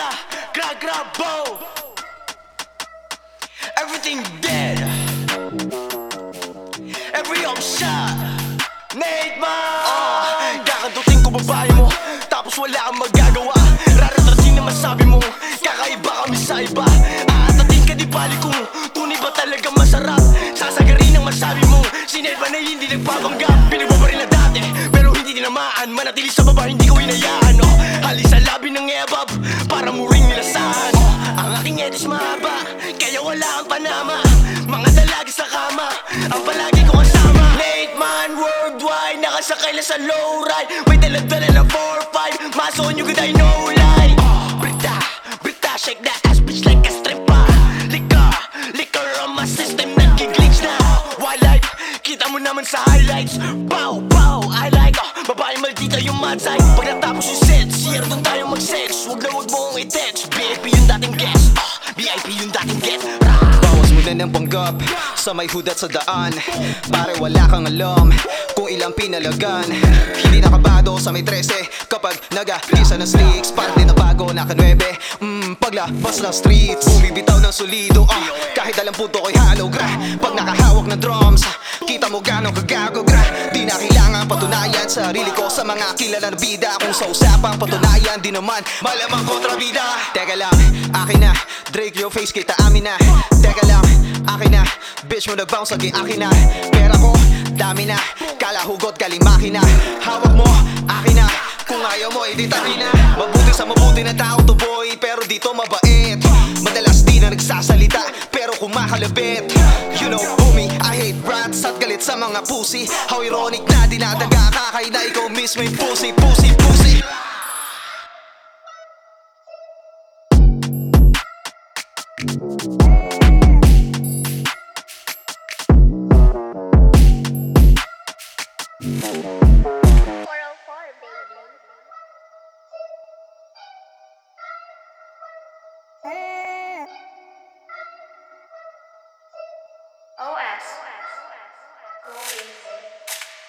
gra, gra, gra, bow Everything dead. Every home shot Nate man uh, Kakantutin ko babae mo Tapos wala kang magagawa. Raratrasin na masabi mo Kakaiba kami sa iba. Aatatin ka di bali kung Tunay ba talaga masarap? Sasagarin ang masabi mo Sined ba na hindi nagpapanggap Pinagbabaril na dati Pero hindi tinamaan Manatili sa baba hindi ko hinayaan ng ebab Para mo ring nilasahan. Ang aking edis mahaba Kaya wala kang panama. Mga dalagis sa kama Ang palagi ko kasama. Late man worldwide Nakasakay lang sa low ride May daladala na 4-5 Maso nyo good I know lie. Brita, Brita Shake that ass bitch like a stripper. Liquor, liquor on my system Nagkiglitch na. Wildlife, kita mo naman sa highlights. Pow, pow, I like oh, Babae maldita yung mad side Pag natapos yung set, i-text VIP yung dating guest. Oh, VIP yung dating get Bawas mo na ng panggap Sa may hudat sa daan. Pare wala kang alam Kung ilang pinalagan. Hindi nakabado sa may 13 Kapag nag-alisa ng sticks. Parang di na bago naka 9 mm, Paglabas ng streets. Bumibitaw ng solido uh, Kahit alam puto ko'y gra. Pag nakahawak ng drums Kita mo gano'ng kagago gra. Di na kailangan patunayan Sarili ko sa mga kilala na bida. Kung sa usapang patunayan Di naman malamang kontrabida Teka lang, akin na. Drake your face kita amin na. Teka lang, akin na. Bitch mo nag-bounce lagi akin na. Pera ko, dami na. Kala hugot galing makina. Hawak mo, akin na. Kung ayaw mo, edi tabi na. Mabuti sa mabuti na tao to boy Pero dito mabait. Madalas di na nagsasalita Pero kumakalabit You know, homie, I hate rats At galit sa mga pussy How ironic na dinadaga Kakay na ikaw mismo yung pussy, pussy, pussy OS. Go easy.